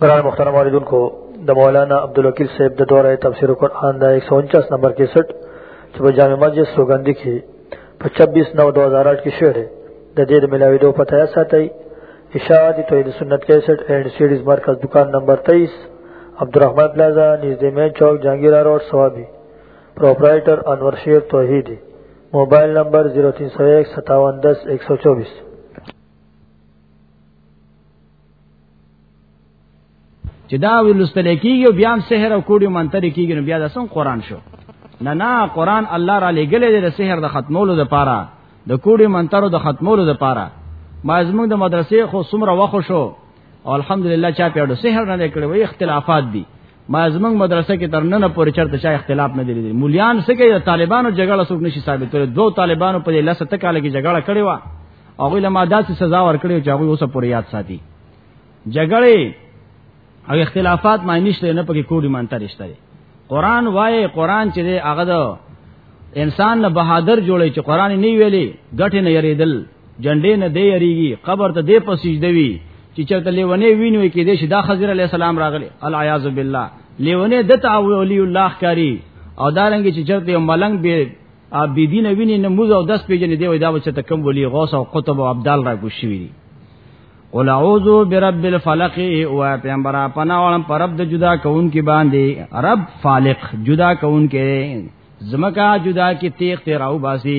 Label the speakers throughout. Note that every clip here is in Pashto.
Speaker 1: قرآن مختار موردن کو د مولانا عبدالوکیل صاحب د دوره تفسیر قرآن دا 149 نمبر 61 چې په جامع مسجد سوګندی کې په 26 نو 2008 کې شعر د دې د ملاوي دوه پته یا ساتي اشاعت توحید سنت 61 اینڈ سیډیز مرکز دکان نمبر 23 عبدالرحمن پلازا نږدې مین چوک جهانگیر روډ سوابي پرپرایټر انور شیر توحیدی موبایل نمبر 03015710124
Speaker 2: چې دا ولستل کیږي بیا هم سحر او کوډي منتر کیږي نو بیا د سن قران شو نه نه قران الله را لګلې د سحر د ختمولو لپاره د کوډي منترو د ختمولو لپاره ما زموږ د مدرسې خو سمره وخو شو او الحمدلله چا پیړو سحر نه کړی وي اختلافات دي ما زمنګ مدرسه کې تر نن پورې چرته چا اختلاف نه دی لیدلی مولیان څه کوي طالبانو جګړه څوک نشي ثابت کړي دوه طالبانو په لاسه تکال کې جګړه کړې و او غوښله ما داسې سزا ورکړې چې هغه اوس پورې یاد ساتي جګړې او اختلافات ما نشته نه پکې کوډي مانته رښتا دي قران وایي قران چې هغه د انسان نه بهادر جوړي چې قران نه ویلي غټه نه یریدل جنډې نه دی یریږي قبر ته دې پسیجده وی چې چرته لیونه وینو کې دې شدا خضر علی السلام راغلی العیاذ بالله لیونه د تعولی الله کاری او دارنګ چې چرته یو ملنګ به ا بی دین ویني نه موز او دس پیجن دی وای دا بچ ته کم ولی غوس او قطب او عبدال را کو شوی دی قل اعوذ برب الفلق او پیغمبر پنا ولم پر رب د جدا کون کی باندې رب فالق جدا کون کې زمکا جدا کی تیغ تیراو باسی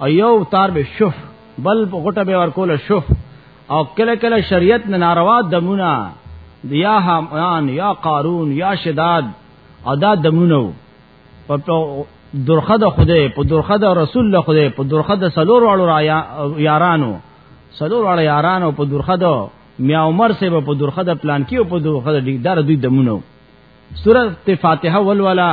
Speaker 2: او یو تار به شف بل په غټه به ورکول شف او کله کله شریعت نه ناروا دمونه یا حمان یا قارون یا شداد او دا دمونه په درخه د خدای په درخه د رسول له خدای په درخه د سلور والو یارانو سلور والو یارانو په درخه د میا عمر سه په درخه د پلان کې او په درخه د ډیګدار دوی دمونه سورته فاتحه ولولا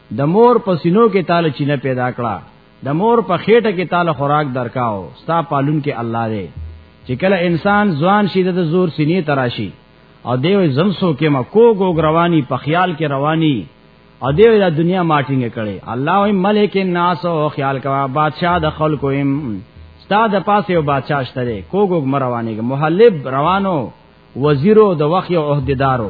Speaker 2: د مور په سینو کې تعالی چینه پیدا کړه د مور په خېټه کې تعالی خوراک درکاو ستا پالون کې الله دی چې کله انسان ځوان شي د زور سینې تراشي او دیو زمسو کې ما کو گو رواني په خیال کې رواني او دیو د دنیا ماټینګ کړي الله او ملک الناس او خیال کوا بادشاہ د خلکو هم ستا د پاسه او بادشاہ شته کو گو مرواني محلب روانو وزیرو د وخت او عہدیدارو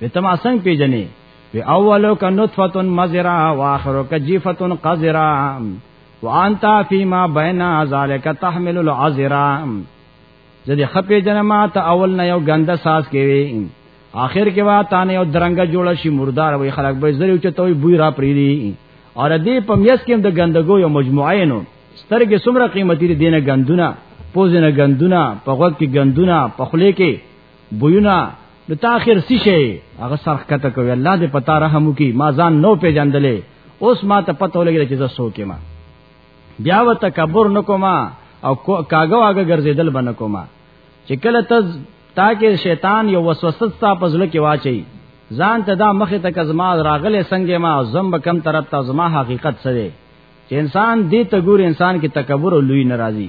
Speaker 2: وی تما څنګه پیژنې وی اولو ک نطفه مزرا واخرو ک جیفه قذرا وانت فيما بين ذلك تحمل العذرا زدي خپې جنما ته اول نه یو غنده ساس کوي آخر کې وا تانه یو درنګ جوړ شي مردار وي خلک به زری چې توي بوی را پریدي اور دې پمیس کې د غندګو یو مجموعه نو سترګې سمره قیمتي دي نه غندونه پوزنه غندونه په غوږ کې غندونه په خله کې بوینا نو تا اخر سی شي هغه سرخ کته کوي الله دې پتا رحم وکي ما ځان نو پیجندلې اوس ما ته پته ولګی چې زه سوکې ما بیا و تکبر نکوما او کاګه واګه ګرځیدل بنه کوما چې کله ته تاکه شیطان یو وسوسه تا پزله کې واچي ځان ته دا مخه تک ازما راغله څنګه ما زم کم طرف ته ازما حقیقت سره چې انسان دې ته ګور انسان کې تکبر او لوی ناراضي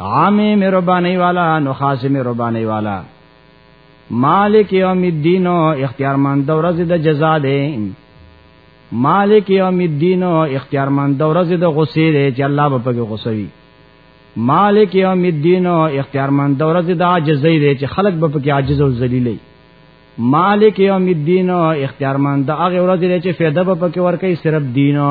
Speaker 2: عامه مهرباني والا نو خاصه مهرباني والا مالک یوم الدین او اختیارمند ورځ د جزا دی مالک یوم الدین او اختیارمند ورځ د غصې دی چې الله به پکې غصوي مالک یوم الدین او اختیارمند ورځ د عاجزۍ دی چې خلک به پکې عاجز او ذلیلې مالک یوم الدین او اختیارمند هغه ورځ دی چې فایده به پکې ورکړي صرف دینو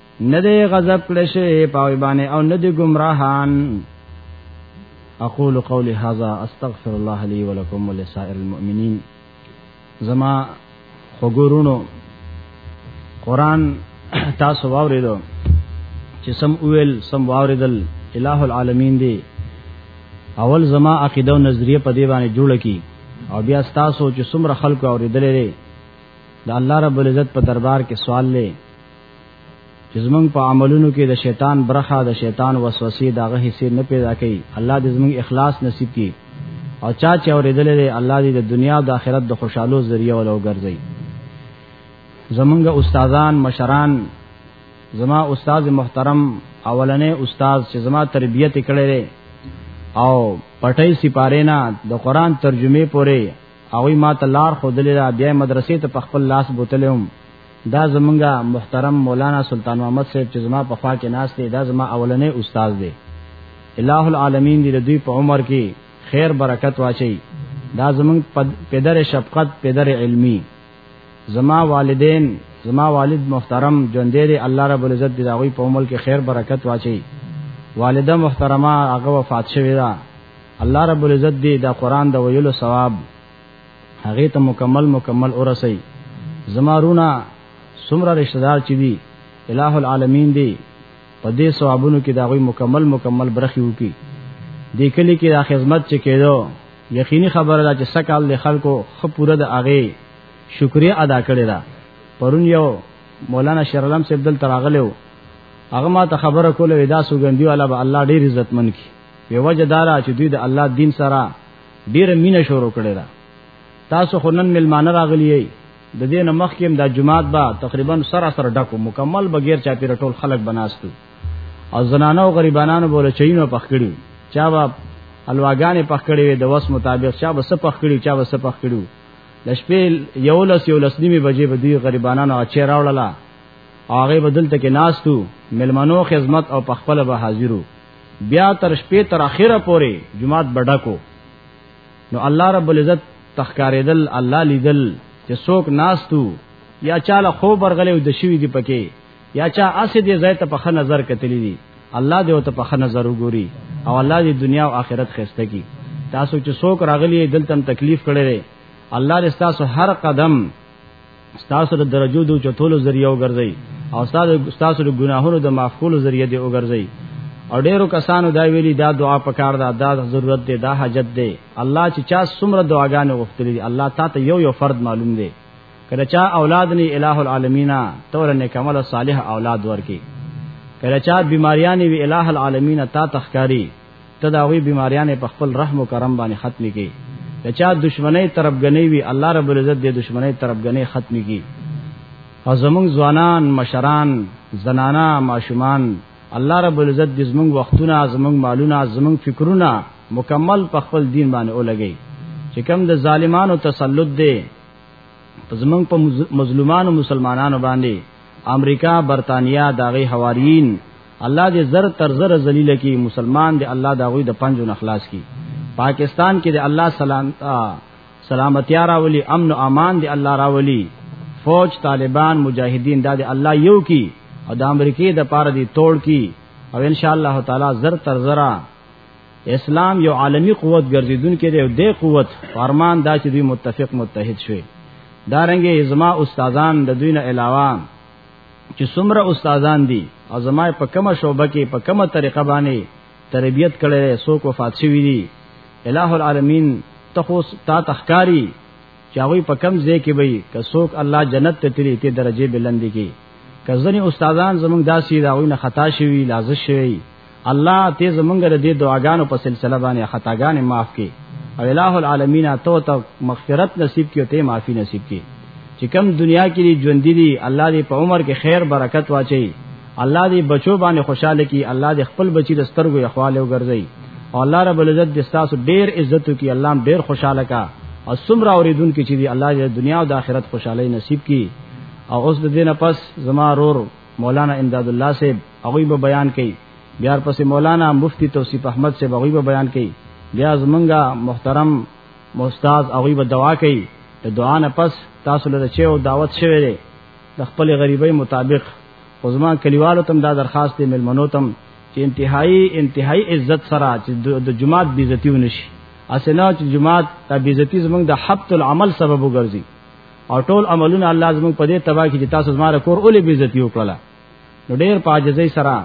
Speaker 2: نه دی غضب کړی شي پاوی باندې او نه دی گمراهان اقول قولي هذا استغفر الله لي ولكم ولسائر المؤمنين زما خګورونو قران تاسو واوریدو چې سم اویل سم واوریدل الہ العالمین دی اول زما عقیده او نظریه په دی باندې جوړه کی او بیا تاسو چې څومره خلکو اوریدلې ده الله رب العزت په دربار کې سوال لې چې زمونږ په عملونو کې د شیطان برخه د شیطان وسوسې دغه حصے نه پیدا کړي الله دې زمونږ اخلاص نصیب کړي او چا چې اورېدل لري الله دې د دنیا او د آخرت د خوشحالو ذریعہ ولو ګرځي زمونږ استادان مشران زما استاد محترم اولنې استاد چې زما تربیت کړي او پټي سپارینا د قران ترجمه پورې هغه ما ته لار خو دلې بیا مدرسې ته په خپل لاس بوتلم دا زمونږه محترم مولانا سلطان محمد صاحب چې زما په خوا کې ناس دی دا زما اولنې استاد دی الہ العالمین دې دوی په عمر کې خیر برکت واچي دا زمونږ پدر شفقت پدر علمی زما والدین زما والد محترم ژوند دې الله رب العزت دې هغه په عمر کې خیر برکت واچي والده محترمه هغه وفات شوه الله رب العزت دې دا قران د ویلو ثواب هغه ته مکمل مکمل ورسي زمارونه سمره رشتہ دار چي دي الہ العالمین دې په دې ثوابونو کې دا غوي مکمل مکمل برخي وکي دې کلی کې دا خدمت چې کېدو یقیني خبره ده چې سکهال د خلکو خ پوره د اغه شکریا ادا کړی دا پرون یو مولانا شیرعلم صاحب دل تراغلو هغه ما ته خبره کوله ودا سوګندی والا به الله ډیر عزت من کی په وجه دارا چې دوی د الله دین سره ډیر مینه شروع کړی دا تاسو خو نن ملمانه راغلی یی د دې نه مخکې هم د جمعات با تقریبا سره سره ډکو مکمل بغیر چا پیر ټول خلک بناستو او زنانه او غریبانو بوله چینو پخکړي چا با الواګانې پخکړي د وس مطابق چا بس پخکړي چا بس پخکړي د شپې یو لس یو لس نیمه بجې به دی غریبانو اچې راوړله هغه بدل ته کې ناستو ملمنو خدمت او پخپل به حاضرو بیا تر شپې تر اخره پورې جمعات بډکو نو الله رب العزت تخکاریدل الله لیدل چې څوک ناستو یا چاله خو برغلې د شوی دی پکې یا چا اسې دې زای ته په خ نظر کتلی دی الله دې او ته په خ نظر وګوري او الله دې دنیا او آخرت خسته کی تاسو چې څوک راغلی دلته تکلیف کړي الله دې تاسو هر قدم ستاسو د درجو د چتولو ذریعہ وګرځي او ستاسو د ګناهونو د معاف کولو ذریعہ دی وګرځي او ډیرو کسانو دا ویلي دا دعا پکار ده دا ضرورت دی دا حاجت دی الله چې چا څومره دعاګانې غوښتلې الله تا ته یو یو فرد معلوم دی کله چا اولاد نه الٰه العالمین تور نه کمل صالح اولاد ورکی کله چا بیماریان وی الٰه العالمین تا تخکاری ته دا غوي بیماریانه په خپل رحم او کرم باندې ختم کی که چا دشمنی طرفګنی وی الله رب العزت دې دشمنی طرفګنی ختم کی او زمونږ ځوانان مشران زنانا ماشومان الله رب العزت دې زمونږ وختونه زمونږ مالونه زمونږ فکرونه مکمل په خپل دین باندې ولګي چې کوم د ظالمانو تسلط دی زمونږ په مظلومانو مسلمانانو باندې امریکا برتانیا داغي حواریین الله دې زر تر زر ذلیل کی مسلمان دې الله دا غوی د پنځو نخلاص کی پاکستان کې دې الله سلام سلامتی راولي امن او امان دې الله راولي فوج طالبان مجاهدین دا دې الله یو کی او د امریکې د پاره دې توړ کی او ان شاء الله تعالی زر تر زر اسلام یو عالمی قوت ګرځیدون کې دی د قوت فرمان دا چې دوی متفق متحد شوي دارنګه ازما استادان د دوی نه علاوه چې څومره استادان دي او زما په کومه شوبه کې په کومه طریقه باندې تربیت کړي څوک وفات شوی دي الہ العالمین تخوس تا تخکاری چې هغه په کم ځای کې وي که څوک الله جنت ته تری ته درجه بلندې کې کزنی استادان زمونږ داسې داوی نه خطا شوی لازم شوی الله ته زمونږ د دې دعاګانو په سلسله باندې خطاګانې معاف کړي او الٰه العالمین ته ته مغفرت نصیب کړي او ته معافي نصیب کړي چې کم دنیا کې دي ژوند دي الله دې په عمر کې خیر برکت واچي الله دې بچو باندې خوشاله کړي الله دې خپل بچی د سترګو اخواله وګرځي او الله رب العزت دې تاسو ډیر عزت کړي الله ډیر خوشاله کا او سمرا اوریدون کې چې دي الله دې دنیا او د آخرت خوشحالي نصیب کړي او اوس د دینه پس زما رور مولانا امداد الله صاحب هغه به بیان کړي بیا پسې مولانا مفتی توصیف احمد صاحب هغه به بیان کړي بیا زمونږه محترم استاد هغه به دعا کوي د دعا نه پس تاسو له چې او دعوت شوه دی د خپل غریبۍ مطابق خزما کلیوالو تم دا درخواست دی ملمنو تم چې انتهایی انتهایی عزت سره چې د جماعت بیزتی ونشي اسنه چې جماعت د بیزتی زمونږ د حبط العمل سبب وګرځي او ټول عملونه الله زموږ په دې تبا کې چې تاسو زما کور اولې بي عزت یو کړل نو ډېر پاجزې سره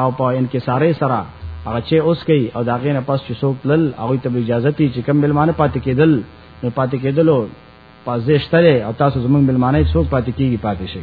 Speaker 2: او په انکسارې سره هغه چې اوس کوي او دا غینه پس چې څوک لل هغه ته اجازه تی چې کم ملمانه پاتې کېدل نو پاتې کېدلو پازېشتره او تاسو زموږ ملمانه څوک پاتې کیږي پاتې شي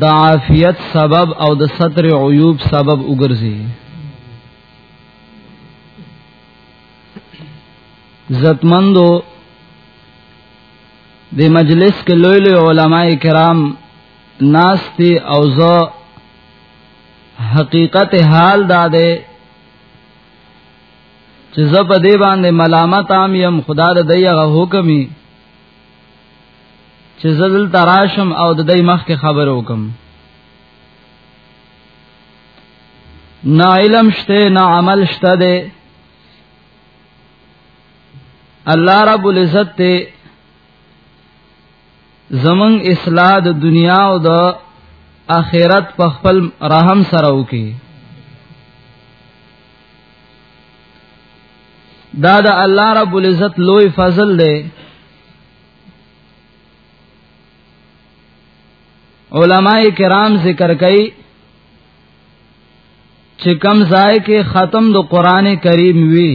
Speaker 3: د عافیت سبب او د ستر عیوب سبب وګرځي عزتمندو د مجلس کې لوی لوی علما کرام ناشتي او زه حقیقت حال دا ده چې زه په دې باندې ملامت عام يم خدا د دې هغه حکمي چې زدل تراشم او د دې مخ کې خبر وکم نه علم شته نه عمل شته ده الله رب العزت ته زمون اصلاح د دنیا او د آخرت په خپل رحم سره وکي دا د الله رب العزت لوی فضل دی علماء کرام ذکر کوي چې کم ځای کې ختم د قران کریم وی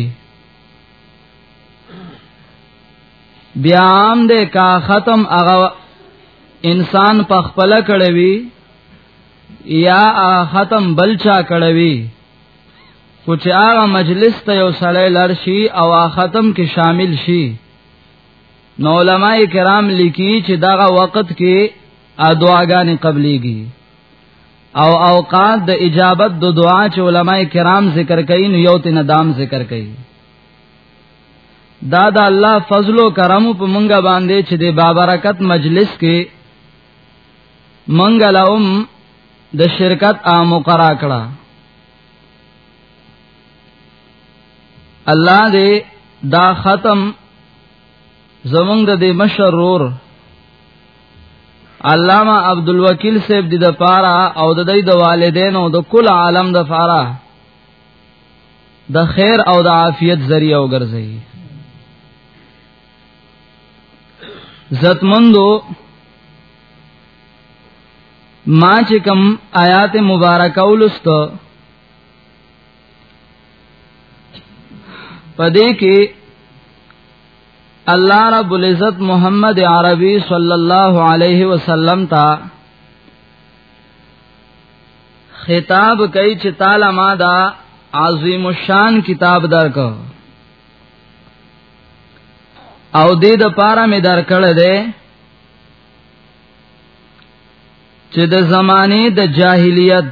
Speaker 3: بیا عام دې کا ختم هغه انسان په خپل کړوي یا ختم بلچا کړوي خو چې هغه مجلس ته یو سړی لار شي او ختم کې شامل شي نو علما کرام لیکي چې دغه وخت کې ادواګانې قبليږي او اوقات د اجابت د دعا چې علما کرام ذکر کوي نو یو تن دام ذکر کوي دا د الله فضل او کرم په مونږه باندې چې د بابرکت مجلس کې منګ لهم د شرکت عام قرا کړه الله دې دا ختم زمونږ د دې مشرور علامہ عبدالوکیل صاحب د پاره او د دې د والدینو د کل عالم د پاره د خیر او د عافیت ذریعہ وګرځي زتمندو ما چې کوم آیات مبارکه ولست پدې کې الله رب العزت محمد عربي صلی الله علیه وسلم ته خطاب کوي چې تعالی ما دا عظیم الشان کتاب درکو او دې د پاره مې درکړ دې چې د زمانه د جاهلیت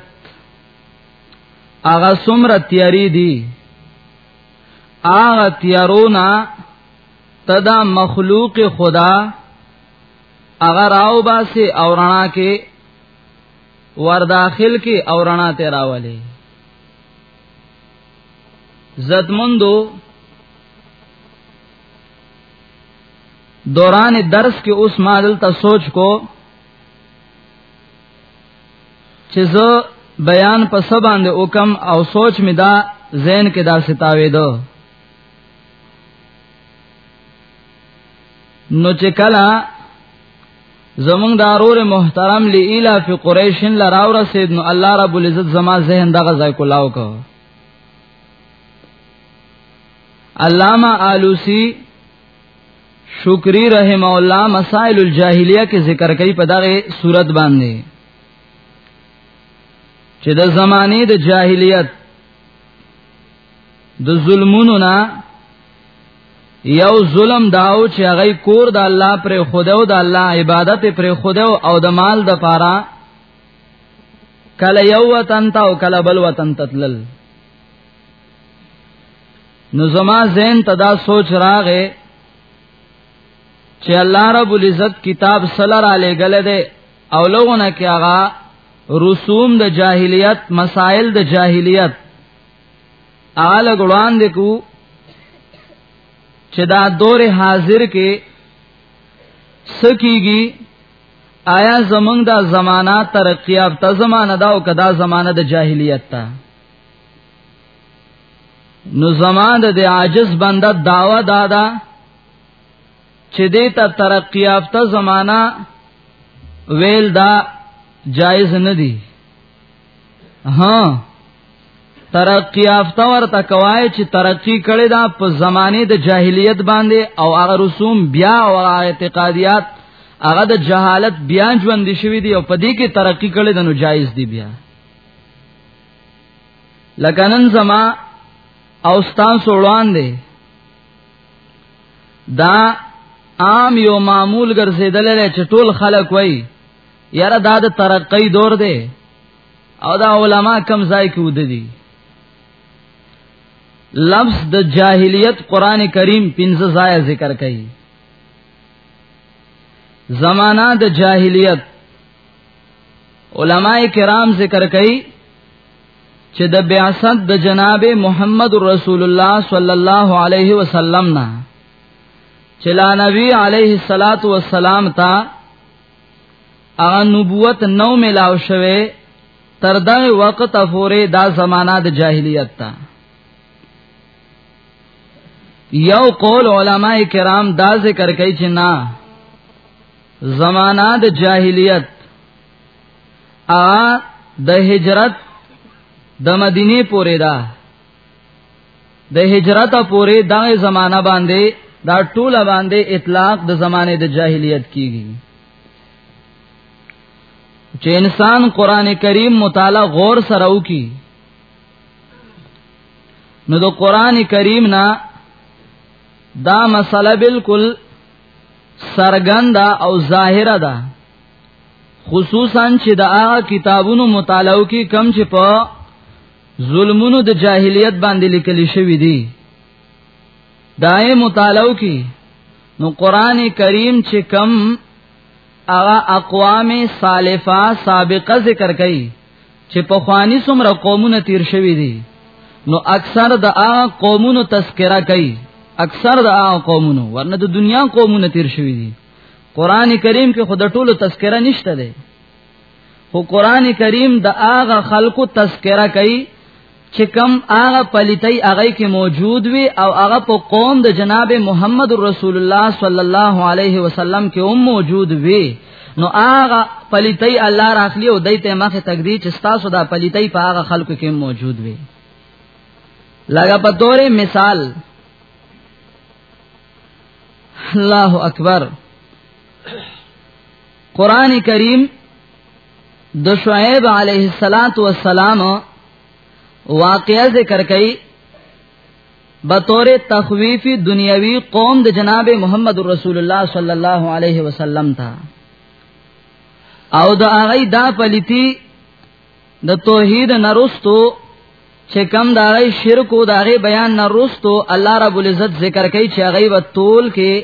Speaker 3: هغه څومره تیاری دي هغه تیارونه تدا مخلوق خدا اگر آو باسی او رڼا کې ورداخل کې او رڼا تیراولې زدمندو دوران درس کې اوس ما دلته سوچ کو چې زه بیان په سباند وکم او سوچ می دا زین کې دا ستاوي دو نو چې کلا زمونږ دارور محترم لیلا فی قریشن لراو رسید نو الله رب العزت زما ذهن دغه ځای کولاو کو علامہ آلوسی شکری رحم الله مسائل الجاهلیه کې ذکر کوي په دغه صورت باندې چې د زمانه د جاهلیت د ظلمونو نه یو ظلم داو چې هغه کور د الله پر خدای او د الله عبادت پر خدای او د مال د پاره کله یو وطن ته او کله بل وطن ته تلل نو زما زین ته دا سوچ راغې چې الله رب العزت کتاب سلر علی گله ده او لغونه کې هغه رسوم د جاهلیت مسائل د جاهلیت اعلی ګړان دې کو چې دا دور حاضر کې سکیږي آیا زمنګ دا زمانہ ترقی یافته زمانہ دا او کدا زمانہ د جاهلیت تا نو زمانہ د عاجز بنده داوا دادا چې دې ته ترقی یافته زمانہ ویل دا جایز نه دی ها ترقی یافته ورته کوي چې ترقی کړي دا په زمانه د جاهلیت باندې او هغه رسوم بیا او اعتقادیات هغه د جهالت بیا ژوند شوی دی او په دې کې ترقی کړي د نو جایز دی بیا لکنن زما او ستان سوړوان دی دا عام یو معمول ګرځیدل چې ټول خلک وای یاره دا د ترقی دور دی او دا علما کم ځای کې ودی لفظ د جاهلیت قران کریم پنځه ځای ذکر کړي زمانہ د جاهلیت علما کرام ذکر کړي چې د بیاست د جناب محمد رسول الله صلی الله علیه وسلم نه چې لا نبی علیه الصلاۃ والسلام ته هغه نبوت نو ملاو شوه تر دا وخت پورې دا زمانہ د جاهلیت تا یو قول علما کرام دا ذکر کوي چې نه زمانہ د جاهلیت ا د هجرت د مدینه پورې دا د هجرت پورې دا زمانہ باندې دا ټوله باندې اطلاق د زمانه د جاهلیت کیږي چې انسان قران کریم مطالعه غور سره وکي نو د قران کریم نه دا مسله بالکل سرګنده او ظاهره ده خصوصا چې د هغه کتابونو مطالعه کې کم چې په ظلمونو د جاهلیت باندې لیکل شوی دی دای مطالعه کی نو قران کریم چې کم اغا اقوام سالفه سابقه ذکر کړي چې په خوانی سمره قومونه تیر شوی دي نو اکثر د هغه قومونو تذکرہ کوي اکثر د هغه قومونو ورنه د دنیا قومونه تیر شوی دي قران کریم کې خود ټولو تذکرہ نشته ده خو قران کریم د هغه خلکو تذکرہ کوي چې کم هغه پلیتي هغه کې موجود وي او هغه په قوم د جناب محمد رسول الله صلی الله علیه وسلم کې هم موجود وي نو هغه پلیتي الله راخلی او دایته مخه تقدیر چې تاسو دا پلیتي په هغه خلکو کې موجود وي لګا په تورې مثال الله اکبر قران کریم د شعیب علیه الصلاۃ والسلام واقعا ذکر کړي بطور تخویف دنیوی قوم د جناب محمد رسول الله صلی الله علیه وسلم تا او د هغه دا پلیتی د توحید نرستو چې کم دا غي شرک او دا غي بیان نرستو الله رب العزت ذکر کوي چې هغه وتول کې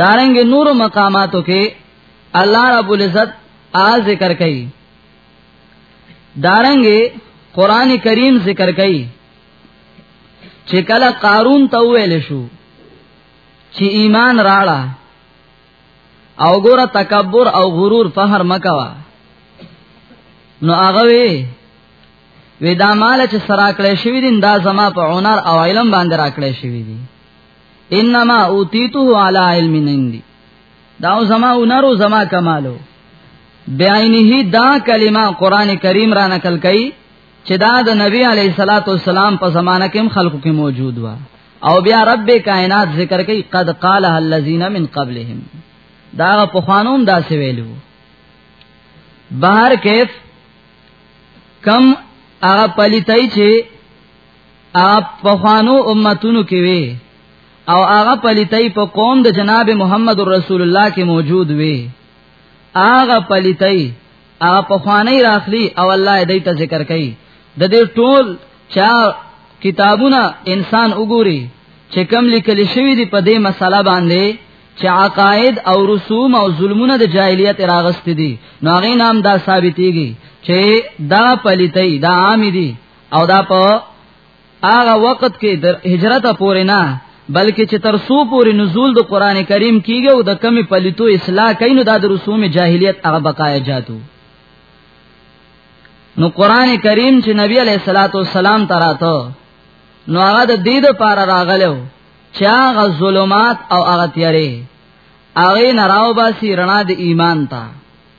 Speaker 3: دارنګ نور مقاماتو کې الله رب العزت آ ذکر کوي دارنګ قران کریم ذکر کوي چې کله قارون ته ویل شو چې ایمان راړه او ګوره تکبر او غرور فهر مکوا نو هغه وی ودا مال چې سراکړې شوی دین دا زما په هنر او علم باندې راکړې شوی دی انما اوتیتو علی علم عندي دا زما ونرو زما کمالو بعینه دا کلمه قران کریم را نقل کړي چې دا د نبی علی صلوات و سلام په زمانہ کې خلکو کې موجود و او بیا رب کائنات ذکر کوي قد قال الذين من قبلهم دا په خوانوم دا سی ویلو بهر کیف کم هغه پلیتای چې اپ په خوانو امتونو کې وي او هغه پلیتای په قوم د جناب محمد رسول الله کې موجود وي هغه پلیتای هغه په خواني راخلی او الله دې ته ذکر کوي د دې ټول چا کتابونه انسان وګوري چې کم لیکل شوی دی په دې مسله باندې چې عقاید او رسوم او ظلمونه د جاهلیت راغست دي نو هغه نام دا ثابتېږي چې دا پلیتای دا عام دي او دا په هغه وخت کې د هجرت پورې نه بلکې چې تر سو پورې نزول د قران کریم کیږي او د کمی پلیتو اصلاح کین نو د رسوم جاهلیت هغه بقایا جاتو نو قران کریم چې نبی علیہ الصلوۃ والسلام تراته نو هغه د دې د پار راغلو چې هغه ظلمات او هغه تیارې هغه نراو باسي رڼا د ایمان ته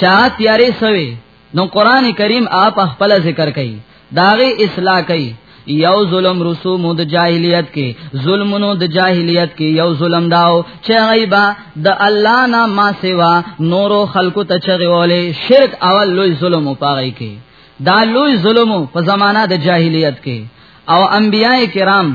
Speaker 3: چا تیارې سوي نو قران کریم آپ خپل ذکر کوي داغه اصلاح کوي یو ظلم رسوم د جاهلیت کې ظلمونو د جاهلیت کې یو ظلم داو چې غیبا د الله نه ما سوا نورو خلقو ته چغولې شرک اول لوی ظلم پاغی کې دا لوی ظلم په زمانہ د جاهلیت کې او انبیای کرام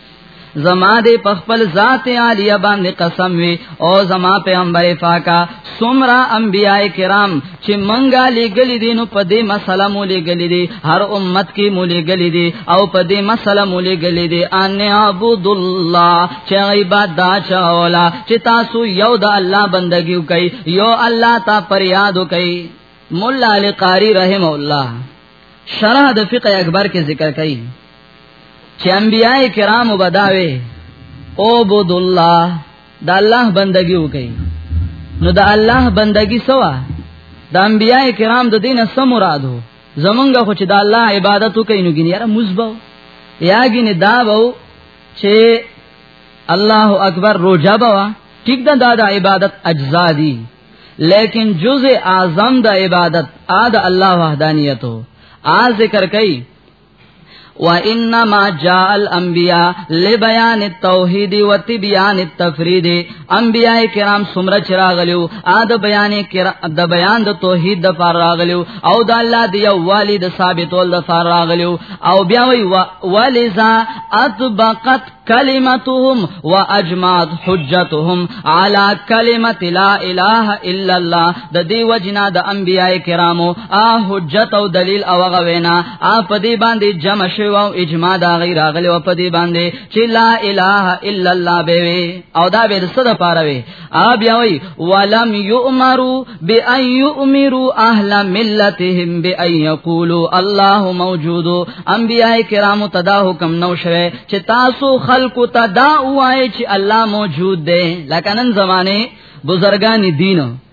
Speaker 3: زما دې په خپل ذات عالیه باندې قسم وي او زما پیغمبر فاکا سمرا انبیای کرام چې منګا لګلې دي نو په دې مسله مو لګلې دي هر امت کې مو لګلې دي او په دې مسله مو لګلې دي ان عبد الله چې عبادت چاولا چې تاسو یو د الله بندگی کوي یو الله تا پر یاد کوي مولا علی قاری رحم الله شرح د فقه اکبر کې ذکر کوي چې انبیاء کرام وبداوي او بود الله د الله بندگی وکي نو د الله بندگی سوا د انبیاء کرام د دینه سم مراد وو زمونږ خو چې د الله عبادت وکي نو ګینه را مزبو یا ګینه دا وو چې الله اکبر روجا بوا ټیک دا د عبادت اجزا دي لیکن جزء اعظم د عبادت ا د الله وحدانیت او ا ذکر کوي وانما جاء الانبیاء لبیان التوحید و تبیان التفرید انبیاء کرام سمره چراغلیو ا د بیان د بیان د توحید د فار راغلیو او د الله دی والی د ثابتول د فار راغلیو او بیا وی ولذا اطبقت کلمتهم واجمعت حجتهم على کلمت لا اله الا الله د دې وجنا د انبیای کرامو ا حجت او دلیل او غوینا ا په دې باندې جمع شو او اجماع دا غیر اغلی او په دې باندې چې لا اله الا الله به او دا به څه د پاره وي ا بیا وی ولم یؤمروا بان یؤمروا اهل ملتهم بان یقولوا الله موجود انبیاء کرام ته دا حکم نو شوه چې تاسو خلقو ته دا وایي چې الله موجود دی لکه نن زمانه بزرگان دین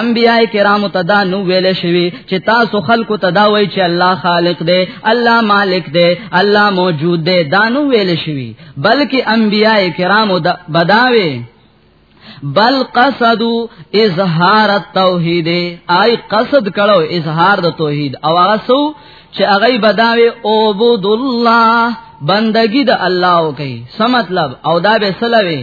Speaker 3: انبیاء کرام ته دا نو ویل شوی چې تاسو خلکو ته دا وایي چې الله خالق دی الله مالک دی الله موجود دی دا نو ویل شوی بلکې انبیاء کرام دا بداوي بل قصدو اظهار التوحید آی قصد کړو اظهار د توحید او هغه سو چې هغه بداوي او عبد الله بندگی د الله او کوي سم مطلب او دا به سلوي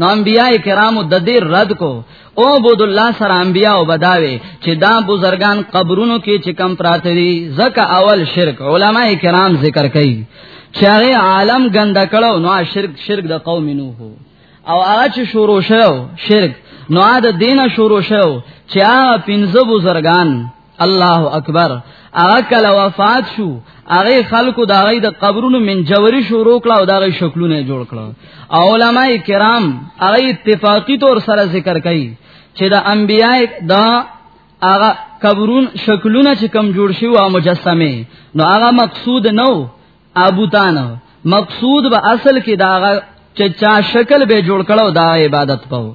Speaker 3: نو انبیاء کرامو د دې رد کو او بود الله سره انبیاء او بداوي چې دا بزرگان قبرونو کې چې کم پراته دي زکه اول شرک علما کرام ذکر کوي چې هغه عالم ګند کړو نو شرک شرک د قوم نوح او هغه چې شروع شو شرک نو د دینه شروع شو چې هغه پنځه بزرگان الله اکبر هغه کله وفات شو هغه خلکو دا غي د قبرونو من جوړی شروع کړه او دا غي شکلونه جوړ کړه علماء کرام هغه اتفاقی طور سره ذکر کوي چې د انبیای دا هغه قبرون شکلونه چې کم جوړ شي او مجسمه نو هغه مقصود نو ابوتان مقصود به اصل کې دا هغه چې چا شکل به جوړ کړه او دا عبادت پاو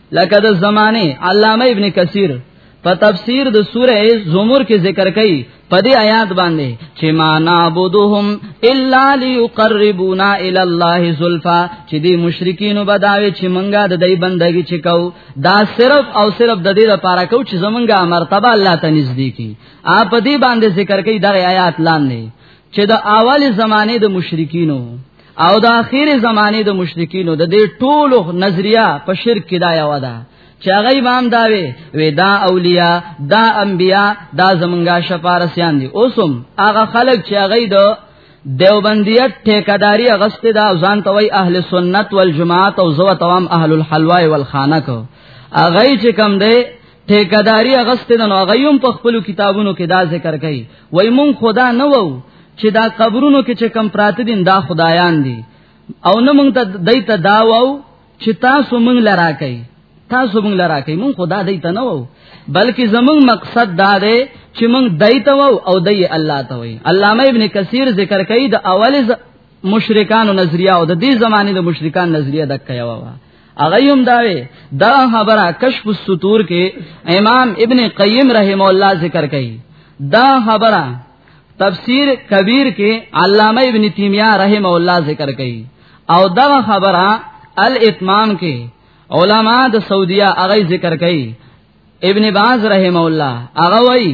Speaker 3: لکه د زمانه علامه ابن کثیر په تفسیر د سوره زمر کې ذکر کړي په دې آیات باندې چې ما نعبدهم الا ليقربونا الى الله زلفا چې دې مشرکین بداوي چې مونږه د دې بندګي چې کو دا صرف او صرف د دې لپاره کو چې زمونږه مرتبه الله ته نږدې کی اپ دې باندې ذکر کړي د آیات لاندې چې د اول زمانه د مشرکینو او د اخیر زمانه د مشرکینو د دې ټولو نظریه په شرک کې دا یو ده چې هغه امام داوي وې دا اولیاء دا انبیاء دا زمونږه شفارسیان دي اوسم هغه خلک چې هغه د دیوبندیت ټیکداری اغست دا ځان توي اهل سنت والجماعت او زو توام اهل الحلوا والخانه کو هغه چې کم دی ټیکداری اغست نه نو غيوم په خپل کتابونو کې دا ذکر کوي وای مون خدا نه وو چې دا قبرونو کې چې کم پراته دي دا خدایان دي او نه مونږ ته دایته دا وو چې تاسو مونږ لرا کوي تاسو مونږ لرا کوي مونږ خدا دی ته نه وو بلکې زمونږ مقصد دا دی چې مونږ دای ته وو او دای الله ته وي علامه ابن کثیر ذکر کوي د اول مشرکان نظریه او د دې زمانه د مشرکان نظریه د کيوا هغه هم داوي دا خبره کشف السطور کې امام ابن قیم رحم الله ذکر کوي دا خبره تفسیر کبیر کې علامه ابن تیمیه رحم الله ذکر کوي او دا خبره الاتمام کې علما د سعودیا هغه ذکر کوي ابن باز رحم الله هغه وایي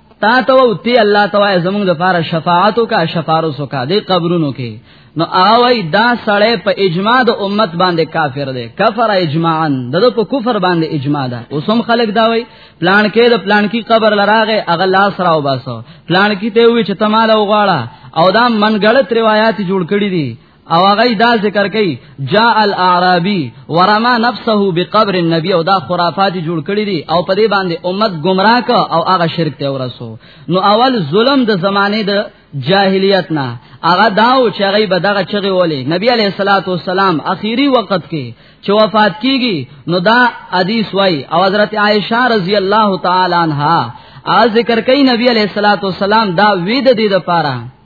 Speaker 3: تا ته او تی الله تعالی زمونږ د پاره شفاعت او کا شفارس او کا د قبرونو کې نو اوای دا سړی په اجماع د امت باندې کافر دی کفر اجماعا دغه په کفر باندې اجماع ده اوسم خلک دا وای پلان کې د پلان کې قبر لراغه اغه لاس راو باسو پلان کې ته وی چې تماله وغواړه او دا منګړت روایت جوړ کړی دي او هغه دا ذکر کوي جاء الاعرابي ورما نفسه بقبر النبي او دا خرافات جوړ کړی دي او په دې باندې امت گمراه کا او هغه شرک ته ورسو نو اول ظلم د زمانه د جاهلیت نه هغه داو چې هغه به دغه چغه ولې نبی عليه الصلاه والسلام اخیری وخت کې چې وفات کیږي نو دا حدیث وای او حضرت عائشه رضی الله تعالی عنها ا ذکر کوي نبی عليه الصلاه والسلام دا وید دي د پاره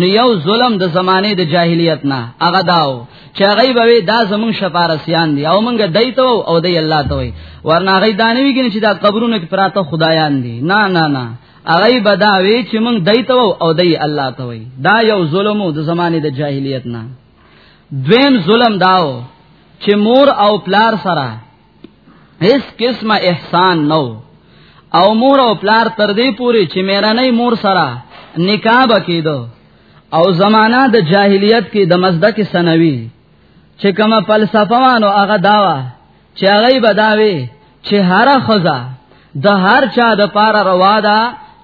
Speaker 3: نو یو ظلم د زمانه د جاهلیت نه هغه داو چې هغه به دا زمون شفارسیان دي او مونږ دایته او دی الله ته وي ورنه هغه دانوي ګنې چې دا قبرونه کې پراته خدایان دي نه نه نه هغه به دا وی چې مونږ دایته او دی الله ته وي دا یو ظلم د زمانه د جاهلیت نه دویم ظلم داو چې مور او پلار سره هیڅ قسمه احسان نو او مور او پلار تر دې پوري چې مېرانې مور سره نکاح بکیدو او زمانہ د جاهلیت کې د مزدک سنوي چې کومه فلسفه وانو هغه داوا چې هغه بداوي چې هر خزا د هر چا د پاره روا ده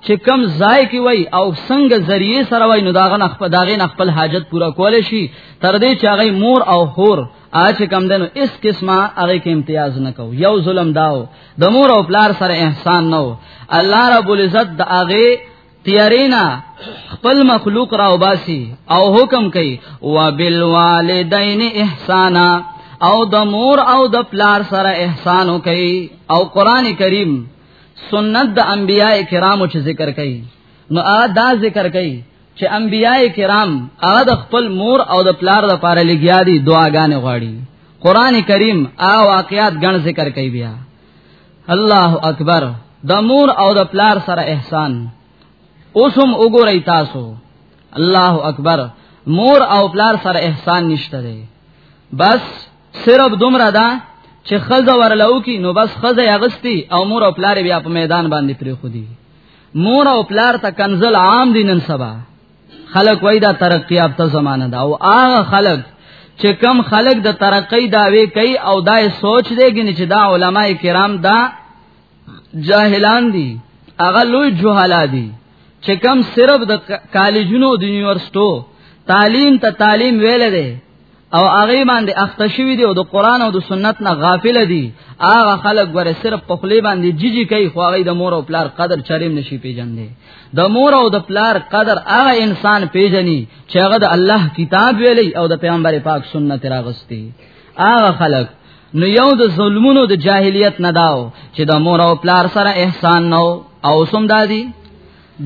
Speaker 3: چې کم ځای کې وای او څنګه ذریعہ سره وای نو داغه نخ په داغه نخ خپل حاجت پورا کول شي تر دې چې هغه مور او خور اچ کم دنو اس قسمه هغه کې امتیاز نکو یو ظلم داو د مور او پلار سره احسان نو الله رب العزت د هغه تیارینا خپل مخلوق را وباسي او حکم کوي وبالوالدین احسانا او د مور او د پلار سره احسان کوي او قران کریم سنت د انبیای کرامو چې ذکر کوي نو دا ذکر کوي چې انبیاء کرام هغه د خپل مور او د پلار د پاره لګیا دي دعاګانې غواړي قران کریم آ واقعات ګڼ ذکر کوي بیا الله اکبر د مور او د پلار سره احسان اوس هم وګورئ تاسو الله اکبر مور او پلار سره احسان نشته دی بس صرف دومره ده چې خزه ورلو کی نو بس خزه یغستی او مور او پلار بیا په میدان باندې پرې خو دی مور او پلار ته کنزل عام دي نن سبا خلک وای دا ترقی یافته زمانہ دا او هغه خلک چې کم خلک د ترقی داوی کوي او دا سوچ دیږي چې دا علما کرام دا جاهلان دي هغه لوی جهالا دي چې کم صرف د کالجونو د یونیورسيټو تعلیم ته تعلیم ویل دي او هغه باندې اخته شوی دی او د قران او د سنت نه غافل دي هغه خلک ور صرف په خلی باندې جیجی کوي خو هغه د مور او پلار قدر چریم نشي پیژندې د مور او د پلار قدر هغه انسان پیژني چې هغه د الله کتاب ویلی او د پیغمبر پاک سنت راغستی هغه خلک نو یو د ظلمونو د جاهلیت نه داو چې د مور او پلار سره احسان نو او سم دادی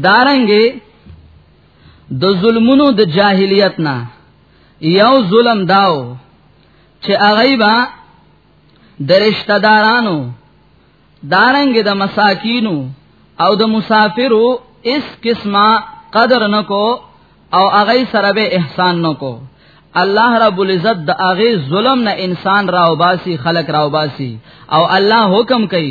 Speaker 3: دارنګي د ظلمونو د جاهلیت نه یو ظلم داو چې هغه با درشتہ دارانو دارنګ د دا مساکینو او د مسافرو اس قسمه قدر نکو او هغه سره به احسان نکو الله رب العزت د هغه ظلم نه انسان راوباسي خلق راوباسي او الله حکم کوي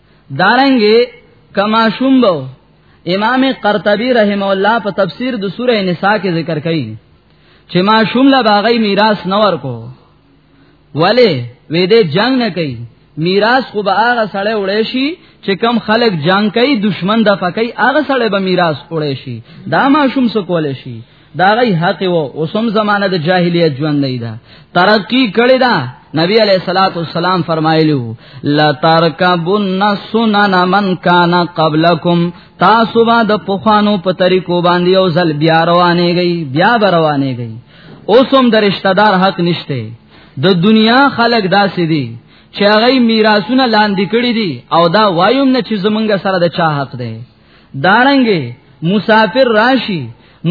Speaker 3: دارنګي کما شومبو امام قرطبي رحم الله په تفسیر د سوره نساء کې ذکر کړي چې ما شوم لا باغی میراث نه ورکو ولی وې دې جنگ نه کوي میراث خو به هغه سړی وړې شي چې کم خلک جنگ کوي دشمن د فکې هغه سړی به میراث وړې شي دا ما شوم سو کول شي دا غي حق وو اوسم زمانه د جاهلیت ژوند نه ده ترقی کړی دا نبی علیہ الصلات والسلام فرمایلیو لا ترکبن سنن من کان قبلکم تاسو با د پخوانو په طریقو باندې او زل بیا روانې گئی بیا روانې گئی اوسم د رشتہ دار حق نشته د دنیا خلق داسې دي چې هغه میراثونه لاندې کړی دي او دا وایم نه چې زمونږ سره د چا حق دی دارنګي مسافر راشي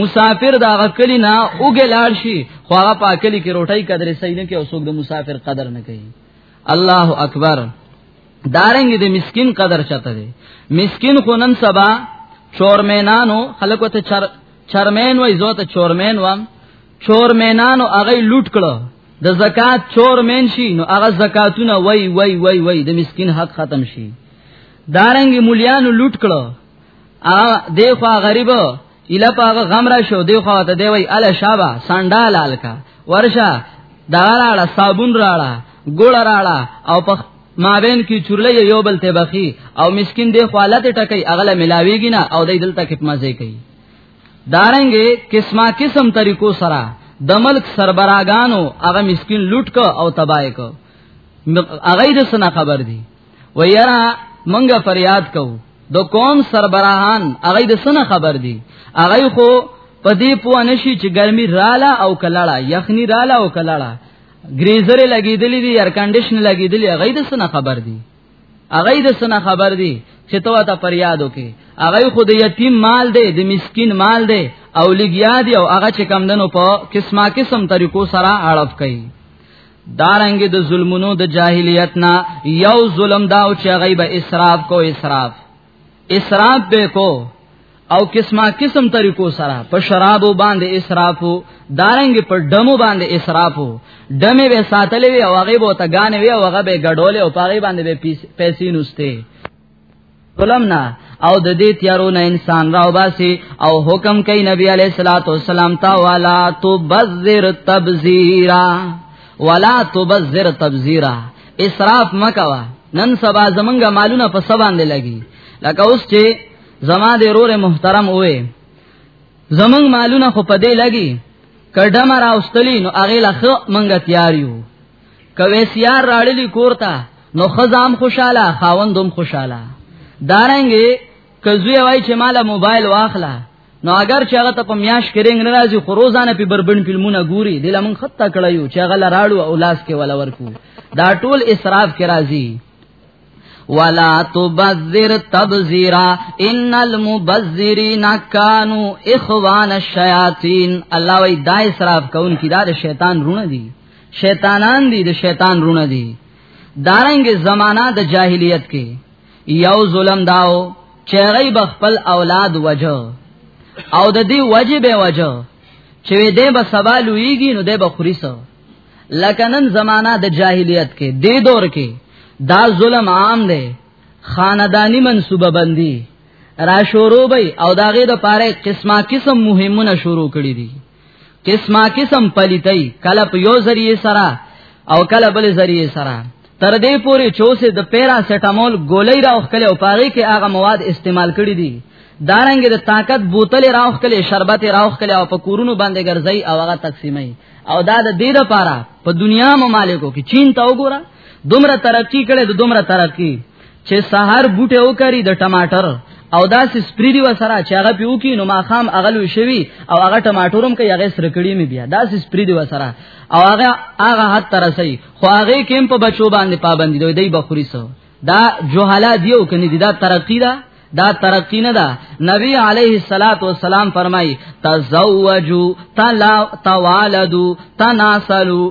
Speaker 3: مسافر دا غکلی نه اوګلار شي خو هغه پاکلی کې روټي قدر صحیح نه کې او څوک د مسافر قدر نه کوي الله اکبر دارنګ دې مسكين قدر چته دي مسكين خو نن سبا چورمنانو خلکو ته چر چرمن وای زو ته چورمن وام چورمنانو هغه لوټ کړو د زکات چورمن شي نو هغه زکاتونه وای وای وای وای د مسكين حق ختم شي دارنګ مليانو لوټ کړو ا دی خو غریب اله پاغه غم را شو دی خو ته دی وی ال شابه سانډال الکا ورشا داراړه صابون راړه ګوړ راړه او په مابین کی چورلې یو بل ته بخي او مسكين دی خو حالت ټکای اغله ملاویږي نه او دی دلته کپ مزه کوي دارنګ قسمه قسم طریقو سره د ملک سربراګانو هغه مسكين لوټ کو او تباہ کو هغه د سنا خبر دي ویرا منګه فریاد کو د قوم سربراهان هغه د سنه خبر دي هغه خو په دې پوه نشي چې ګرمي رااله او کلاړه یخني رااله او کلاړه ګریزر لګیدلې دي ایر کنډیشن لګیدلې هغه د سنه خبر دي هغه د سنه خبر دي چې تو ته فریاد وکي هغه خو د یتیم مال دی د مسکین مال دی او لګیا دی او هغه چې کم دنو په قسمه قسم طریقو سره اړف کوي دارنګ د ظلمونو د جاهلیت نه یو ظلم دا او چې غیب اسراف کو اسراف اسراف به کو او قسمه قسم طریقو سره په شرابو باندې اسرافو دارنګ په دمو باندې اسرافو دمه به ساتلې وي او هغه بوته غانې وي او هغه به ګډولې او پاغي باندې به پیسې نوسته ظلمنا او د دې تیارو نه انسان راو باسي او حکم کوي نبی عليه الصلاه والسلام تا والا تبذر تبذيرا ولا تبذر تبذيرا اسراف مکوا نن سبا زمونږ مالونه په سبا باندې لګي لکه اوس چې زما د رور محترم وې زمونږ مالونه خو په دې لګي کډه مرا اوستلی نو اغه لخه منګه تیار یو کوي سیار راړلی کورتا نو خزام خوشاله خاوندوم خوشاله دارنګي کزوی وای چې مال موبایل واخلا نو اگر چې هغه ته په میاش کرنګ ناراضي خو روزانه په بربند فلمونه ګوري د لمن خطه کړیو چې هغه لراړو او لاس کې ولا ورکو دا ټول اسراف کې راځي ولا تبذر تبذیرا ان المبذرین کانوا اخوان الشیاطین الله وی دا اسراف کون کی دا شیطان رونه دي شیطانان دي د شیطان رونه دي دارنګ زمانہ د دا جاهلیت کې یو ظلم داو چې غي بخپل اولاد وجه او د دې وجه به وجه چې دې به سبا لویږي نو دې به خوري سو لکنن زمانہ د جاهلیت کې دې دور کې دا ظلم عام دی خاندانی منصوبه بندي را شروع بی او داغه د پاره قسمه قسم مهمونه شروع کړی دي قسمه قسم پلیتای کله په یو ذریعہ سره او کله بل ذریعہ سره تر دې پورې چوسه د پیراسټامول ګولۍ راوخلې او پاره کې هغه مواد استعمال کړي دي دارنګ د طاقت بوتل راوخلې شربت راوخلې او په کورونو باندې ګرځي او هغه تقسیمي او دا د دې لپاره په دنیا ممالکو کې چین ته وګوره دومره ترقی کړي د دومره ترقی چې سحر بوټه وکړي د ټماټر او دا سپری دی وسره چې هغه پیو کې نو ماخام اغلو شوی او هغه ټماټورم کې هغه سره کړی می بیا دا سپری دی وسره او هغه هغه حد تر سي خو هغه کېم په بچو باندې پابندي دوی دی بخوري سو دا جوهلا دیو کني دا ترقی ده دا ترقی نه ده نبی علیه الصلاۃ والسلام فرمای تزوجوا تلا توالدوا تناسلوا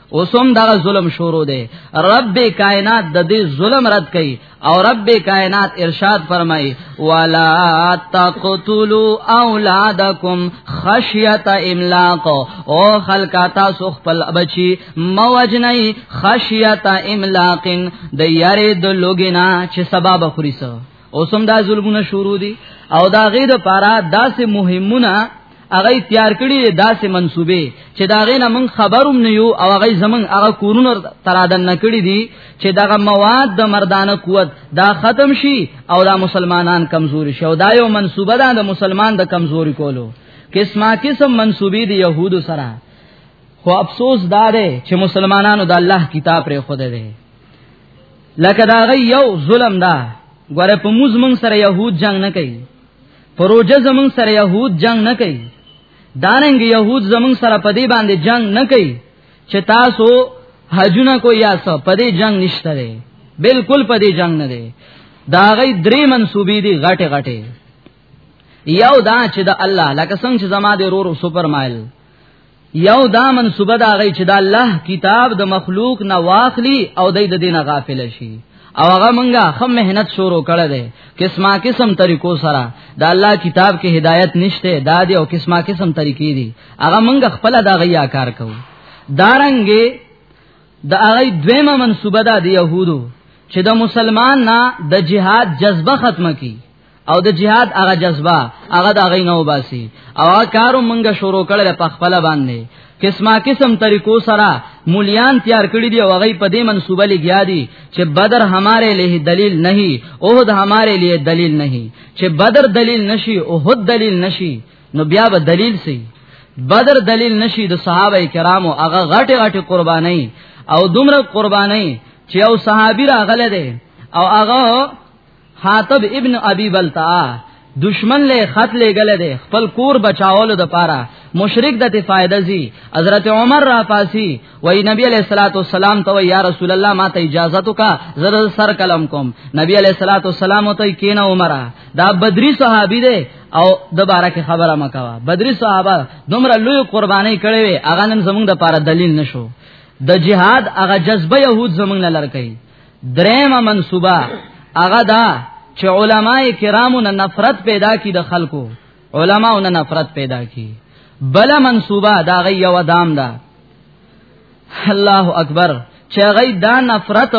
Speaker 3: اوسم دا ظلم شروع دی رب کائنات د دې ظلم رد کړي او رب کائنات ارشاد فرمای ولا تقتلوا اولادکم خشیت املاق او خلق تاسو خپل بچي موجنی خشیت املاق د یاري د لوګینا چې سبب خوري سو اوسم دا ظلمونه شروع دي او دا غیر پارا داسې مهمونه هغه تیار کړی داسې منسوبې چې دا غینه من خبروم نه یو او هغه زمون هغه کورونو ترادن نه کړی دي چې دغه مواد د مردانه قوت دا ختم شي او دا مسلمانان کمزوري شي او دا یو منسوبه ده د مسلمان د کمزوري کولو قسمه قسم منسوبې دي يهودو سره خو افسوس دا ده چې مسلمانانو د الله کتاب پرې خو ده لکه دا غي یو ظلم ده ګوره په موږ مون سره يهود جنگ نه کوي پروژه زمون سره يهود جنگ نه کوي داننګ يهود زمون سره پدی باندې جنگ نه کوي چې تاسو حجونه کو یا څه پدی جنگ نشته دی بالکل پدی جنگ نه دی دا غي درې منسوبې دي غټه غټه یو دا چې د الله لکه څنګه چې زما د رورو سپر مایل یو دا منسوبه دا غي چې دا الله کتاب د مخلوق نه واخلي او د دې نه غافل شي او هغه مونږه خم مهنت شروع کړه دے قسمه قسم طریقو سره دا الله کتاب کې هدایت نشته دا دی او قسمه قسم طریقې دي هغه مونږه خپل دا غیا کار کوو دارنګې د هغه دویمه منسوبه ده د يهودو چې د مسلمان نه د جهاد جذبه ختمه کی او د جهاد هغه جذبه هغه د هغه نو باسي او هغه کارو مونږه شروع کړل په خپل باندې قسمه قسم طریقو سره مولیان تیار کړی دی او هغه په دې منسوبه لګیا دي چې بدر هماره له دلیل نه اوهد هماره له دلیل نه چې بدر دلیل نشي اوهد دلیل نشي نو بیا به دلیل سي بدر دلیل نشي د صحابه کرامو هغه غټه غټه قرباني او دومره قرباني چې او صحابي راغله دي او هغه حاتب ابن ابي بلتا دشمن له خط له غل دي خپل کور بچاولو د پاره مشرک دته فائدہ زی حضرت عمر را پاسی وای نبی علیہ الصلوۃ والسلام ته یا رسول الله ما ته اجازه تو کا زر سر کلم کوم نبی علیہ الصلوۃ والسلام ته کینا عمر دا بدری صحابی دی او د بارا کې خبره مکوا بدری صحابه دومره لوی قرباني کړې وي اغه نن زمونږ د پاره دلیل نشو د جهاد هغه جذبه يهود زمونږ نه لړکې درېمه منصوبه هغه دا چې علماي کرامو نه نفرت پیدا کی د خلکو علماو نه نفرت پیدا کی بل منصوبه دا غي یو دام ده دا الله اکبر چې غي دا نفرت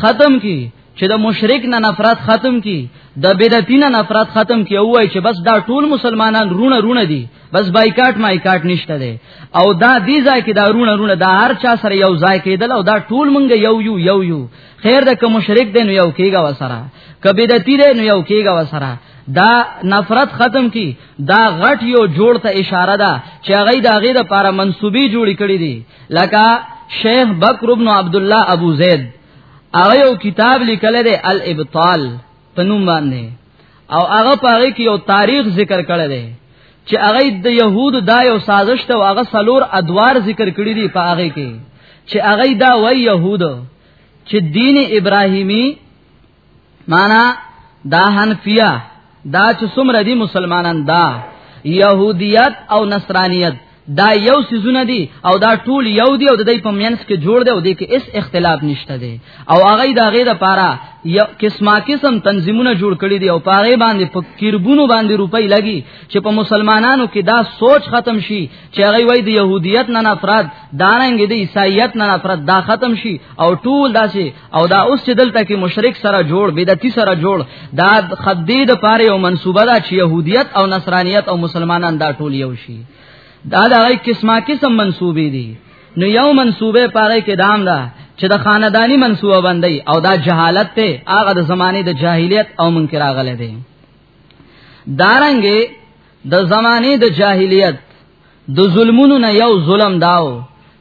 Speaker 3: ختم کی چې د مشرک نه نفرت ختم کی د بدعتي نه نفرت ختم کی او وای چې بس دا ټول مسلمانان رونه رونه دي بس بایکاټ مایکاټ نشته دي او دا دې ځای کې دا رونه رونه دا هر چا سره یو ځای کېدل او دا ټول مونږ یو یو یو یو خیر د کوم مشرک دی نو یو کېګا وسره کبه د تیرې نو یو کېګا وسره دا نفرت ختم کی دا غټ یو جوړ ته اشاره ده چې هغه د هغه لپاره منسوبي جوړی کړی دي لکه شیخ بکر ابن عبد الله ابو زید هغه یو کتاب لیکل دی الابطال په نوم باندې او هغه پاره کې یو تاریخ ذکر کړی دی چې هغه د يهودو دا یو سازش ته هغه سلور ادوار ذکر کړی دی په هغه کې چې هغه دا وای يهودو چې دین ابراهیمی معنا دا حنفیه دا چې څومره دي مسلمانان دا يهودیت او نصرانیت دا یو سيزونه دي او دا ټول یو دي او د دې په مینس کې جوړ دی او د کې اس اختلاف نشته دی او هغه دا غي د پاره یو قسمه قسم تنظیمونه جوړ کړي دي او پاره باندې په کربونو باندې روپۍ لګي چې په مسلمانانو کې دا سوچ ختم شي چې هغه وای د يهودیت نه نفرت دانګې د عیسایت نه نفرت دا ختم شي او ټول داسې او دا اوس چې دلته کې مشرک سره جوړ بدعتي سره جوړ دا خدی د پاره او منسوبه ده چې يهوديت او نصرانيت او مسلمانان دا ټول یو شي دا دا غي قسمه قسم منسوبې دي نو یو منسوبه پاره کې دام ده چې د خاندانی منسوبه باندې او دا جهالت ته هغه د زمانه د جاهلیت او منکر راغله دي دارنګې د دا زمانه د جاهلیت د ظلمونو نه یو ظلم داو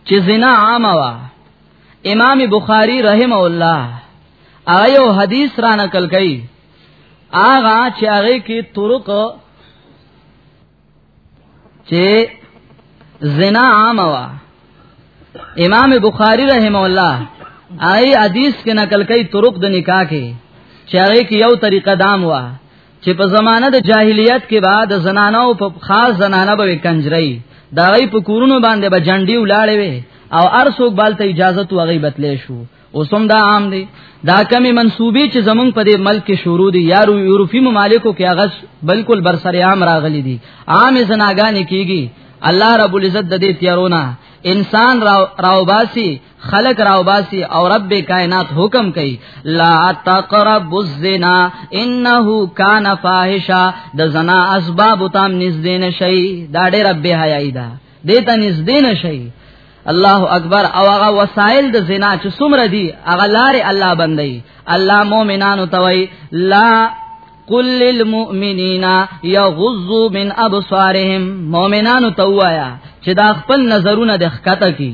Speaker 3: چې زنا عامه وا امام بخاری رحم الله آیو حدیث را نقل کړي آغا چې هغه کې طرق چې زنا عام وا امام بخاری رحم الله آی حدیث کې نقل کړي طرق د نکاح کې چې هغه کې یو طریقه دام وا چې په زمانه د جاهلیت کې بعد زنانو په خاص زنانه به کنجري دا غي په کورونو باندې به جنډي ولاړې وي او ارسوک بالته اجازه تو غي بتلې شو اوسم دا عام دي دا کمی منسوبي چې زمونږ په دې ملک کې شروع دي یارو یورپی ممالکو کې هغه بالکل برسر عام راغلي دي عام زناګانې کیږي الله رب العزت د دې تیارونه انسان راو راو باسي خلق راو باسی او رب کائنات حکم کوي لا تقربوا الزنا انه کان فاحشا د زنا اسباب تام نږدې نشي دا ډېر رب حیاي دا دته نږدې نشي الله اکبر او هغه وسایل د زنا چې څومره دي هغه لارې الله بندي الله مؤمنانو توي لا قل للمؤمنین یغضوا من ابصارهم مؤمنانو توایا چې دا خپل نظرونه د ښکته کی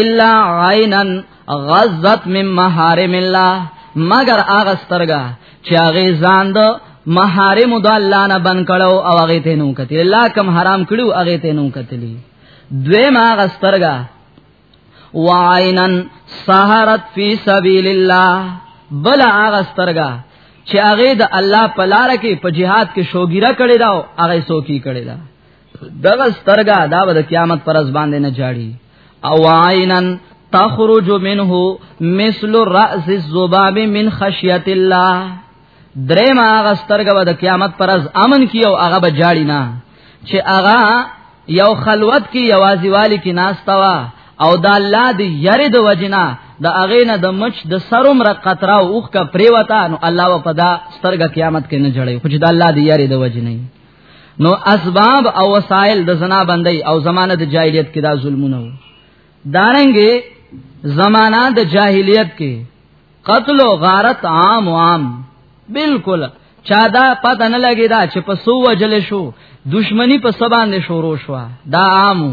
Speaker 3: الا عینا غزت من محارم الله مگر هغه سترګه چې هغه ځان د محارم د الله نه بن کړو او هغه ته نو کتل الله کم حرام کړو هغه ته نو کتلی دوی ما هغه سترګه وعینا سهرت فی سبیل الله بل هغه سترګه چې هغه د الله په لار کې په jihad کې شوګیره کړی دا او هغه سوکی کړی دا دغه سترګا دا د قیامت پر ځ باندې نه جاړي او عینن تخرج منه مثل راس الذباب من خشیت الله درې ما هغه سترګا د قیامت پر ځ امن کی او هغه به جاړي نه چې هغه یو خلوت کی یوازې والی کی ناستوا او د الله دی یری د وجنا د اغه نه د مچ د سروم را قطرا اوخ کا پریوتا نو الله و پدا سترګه قیامت کې نه جړې خو چې د الله دی یری د وجنه نو اسباب او وسایل د زنا بندي او زمانه د جاهلیت کې دا ظلمونه وو دارنګي زمانہ د جاهلیت کې قتل او غارت عام عام بالکل چا دا پته نه لګی دا چې په سو وجل شو دشمنی په سبا نه شروع شو دا عامو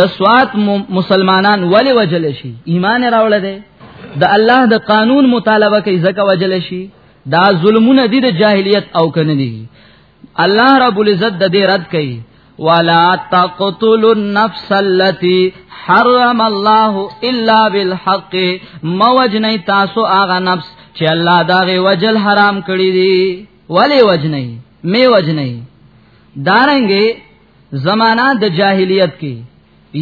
Speaker 3: د سواد مسلمانان ولی وجل شي ایمان راوړل دي د الله د قانون مطالبه کوي زکه وجل شي دا ظلمونه دي د جاهلیت او کنه دي الله رب العزت د دې رد کوي ولا تقتلوا النفس التي حرم الله الا بالحق موجنی تاسو هغه نفس چې الله داغه وجل حرام کړی دی ولی وجنی می وجنی دارنګي زمانہ د جاهلیت کې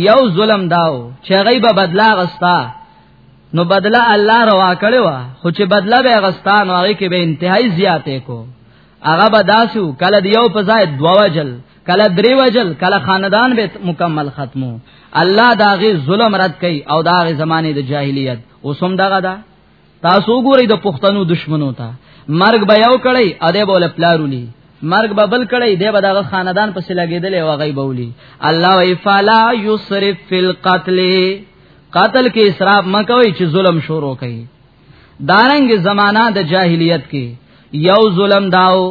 Speaker 3: یو ظلم داو چې غیب بدلا غستا نو بدلا الله روا کړو خو چې بدلا به غستا نو هغه کې به انتهایی زیاتې کو هغه به داسو کله یو په ځای دوا وجل کله درې وجل کله خاندان به مکمل ختمو الله داغه ظلم رد کوي او داغه زمانه د جاهلیت اوسم دغه دا تاسو ګورئ د پښتنو دشمنو ته مرګ به یو کړی اده بوله پلارونی مرګ به بل کړی دی به دغه خاندان پسې لګیدلې او غي بولی الله وی فلا یسرف فی القتل قتل کې اسراف مکوئ چې ظلم شروع کړي دارنګ زمانہ د جاهلیت کې یو ظلم داو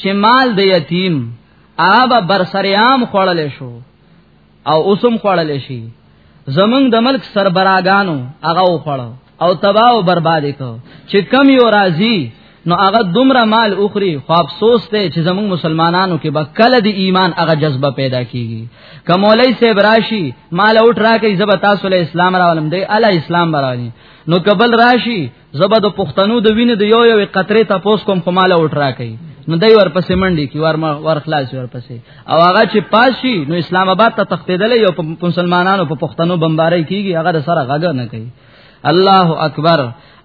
Speaker 3: چې مال د یتیم آب برسریام خوړل شو او اوسم خوړل شي زمنګ د ملک سربراګانو هغه وخړو او تباہ او برباد کو چې کم یو راضی نو هغه دومره مال اخري خو افسوس ته چې زموږ مسلمانانو کې به کله د ایمان هغه جذبه پیدا کیږي کمولای صاحب راشي مال اوټ راکې زب تاسو له اسلام راولم دی الا اسلام برانی نو قبل راشي زبا د پښتنو د وینې د یو یو قطرې تاسو کوم خماله وټرا کوي نو دای ورپسې منډي کی ور ور خلاص ورپسې او هغه چې پاشي نو اسلام آباد ته تختیدل یو په مسلمانانو په پښتنو بمباري کیږي هغه د سره غږ نه کوي الله اکبر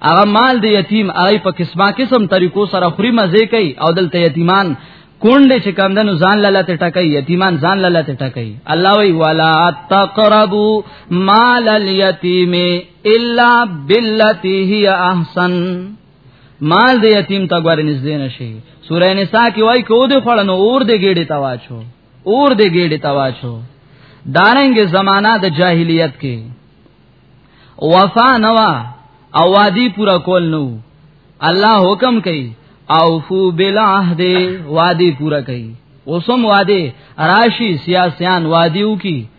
Speaker 3: هغه مال د یتیم هغه په قسمه قسم طریقو سره خوري مزه کوي او دلته یتیمان کونډه چې کم دنو ځان لاله ته ټکای یتیمان ځان لاله ته ټکای الله وی والا تقربوا مال الیتیم الا باللتی هی احسن مال د یتیم ته غوړ نږدې نشي سورې نساء کې وای کو دې خړنو اور دې ګېډې تا واچو اور دې ګېډې تا واچو دارنګ زمانہ د جاهلیت کې وفا نوا او وادي پورا کول نو الله حکم کوي اوفو بالعهد وادي پورا کوي اوسم وادي راشي سیاسيان واديو کی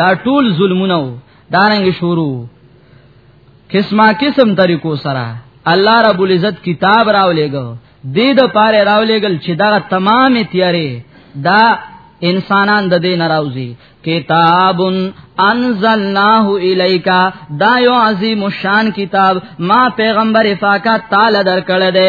Speaker 3: دا ټول ظلمونه وو دا رنګ شروع قسمه قسم طریقو سره الله رب العزت کتاب راولېګو دې د پاره راولېګل چې دا تمامه تیارې دا انسانان د دې ناراضي کتاب انزلناه الیکا دا یو عظیم شان کتاب ما پیغمبر فاکا تعالی درکړه دے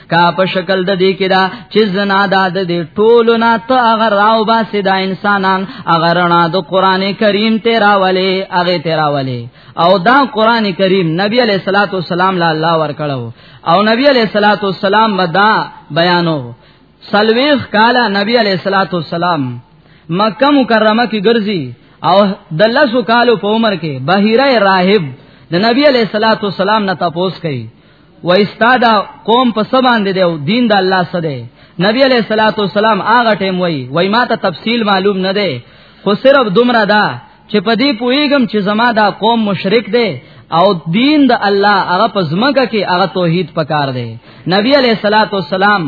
Speaker 3: کا په شکل د دې کې دا چې زنا دا د دې ټولو نه ته هغه راو باسي دا انسانان هغه رڼا د قران کریم ته راولې هغه ته راولې او دا قران کریم نبی علیہ الصلوۃ والسلام لا الله ورکړو او نبی علیہ الصلوۃ والسلام مدا بیانو سلویخ کالا نبی علیہ الصلوۃ والسلام مکه مکرمه کې ګرځي او د لسو کالو په عمر کې بهیره راهب د نبی علیہ الصلوۃ والسلام نه تاسو کوي و استاد قوم په سبان دي او دین د الله سره نبی علیہ الصلوۃ والسلام هغه ټیم وای وای ما ته تفصیل معلوم نه دی خو صرف دومره دا چې په دې پویګم چې زما دا قوم مشرک دی او دین د الله هغه په ځمکه کې هغه توحید پکار دی نبی علیہ الصلوۃ والسلام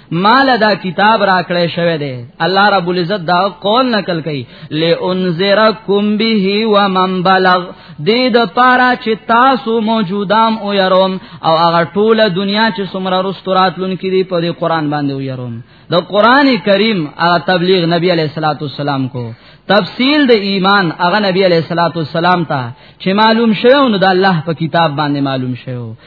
Speaker 3: مال دا کتاب را کړی شوی دی الله رب العزت دا قول نقل کړي لئنذرکم به ومن بلغ دې د پاره چې تاسو موجودام او يروم او هغه ټوله دنیا چې څومره رستورات لون کړي په دې قران باندې او يروم د قران کریم هغه تبلیغ نبی علیہ الصلوۃ والسلام کو تفصیل د ایمان هغه نبی علیہ الصلوۃ والسلام ته چې معلوم شوه نو د الله په کتاب باندې معلوم شوه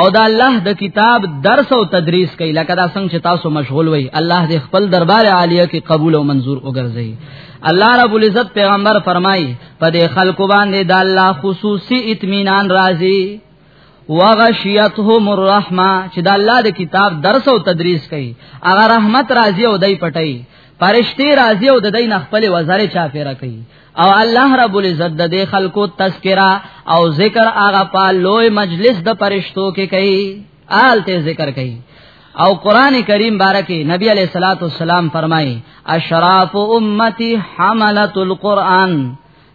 Speaker 3: او دا الله د کتاب درس او تدریس کوي لکه دا څنګه چې تاسو مشغول وي الله دې خپل دربار عالیه کې قبول او منزور وګرځي الله رب العزت پیغمبر فرمایي په دې خلکو باندې د الله خصوصي اطمینان راځي وغشیتهم الرحمه چې د الله د کتاب درس او تدریس کوي هغه رحمت راځي او دای پټي پرشتي راځي او د دین خپل وزاره چا پیرا کوي او الله رب العزت د دې خلکو تذکرہ او ذکر هغه په لوی مجلس د پرشتو کې کوي آلته ذکر کوي او قران کریم بارکه نبی علیہ الصلات والسلام فرمایي اشراف امتی حملۃ القرآن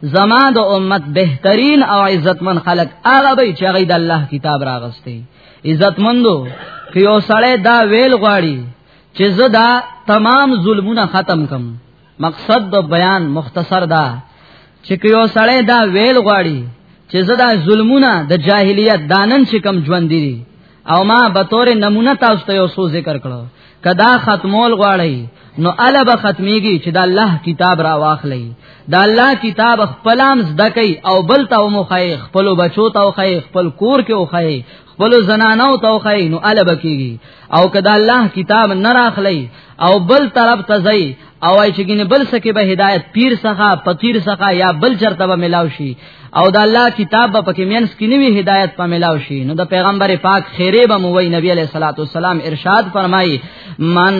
Speaker 3: زما د امت بهترین او عزتمن خلق هغه به چې غي د الله کتاب راغستي عزتمندو که یو سړی دا ویل غواړي چې زه دا تمام ظلمونه ختم کم مقصد د بیان مختصر دا چې یو سړی دا ویل غواړي چې زدا ظلمونه د جاهلیت دانن چې کم ژوند دي او ما به تور نمونه تاسو ته یو څو ذکر کړو کدا ختمول غواړي نو الا به ختميږي چې دا الله کتاب را واخلي دا الله کتاب خپلام زده کوي او بل ته مخای خپل بچو ته خای خپل کور کې خای خپل زنانو توخی نو ال بکیږي او کدا الله کتاب نه راخلی او بل طرف ته ځي او ای چې ګنې بل سکه به هدایت پیر څخه فقیر څخه یا بل چرته به ملاو شي او د الله کتاب به پکې مینس کې نیوی هدایت په ملاو شي نو د پیغمبر پاک خیره به مو وی نبی علیہ الصلوۃ والسلام ارشاد فرمایي من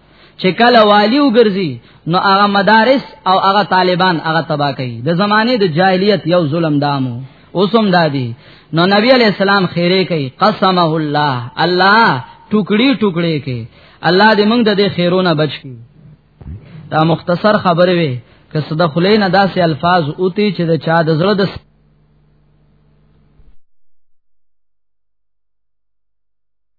Speaker 3: چې کله والی وګرځي نو هغه مدارس او هغه طالبان هغه تبا کوي د زمانه د جاهلیت یو ظلم دامو اوسم دادی نو نبی علی السلام خیره کوي قسمه الله الله ټوکړي ټوکړي کوي الله دې موږ د دې خیرونه بچ کړي دا مختصر خبره وي که صد خلین داسې الفاظ اوتی چې د چا د زړه د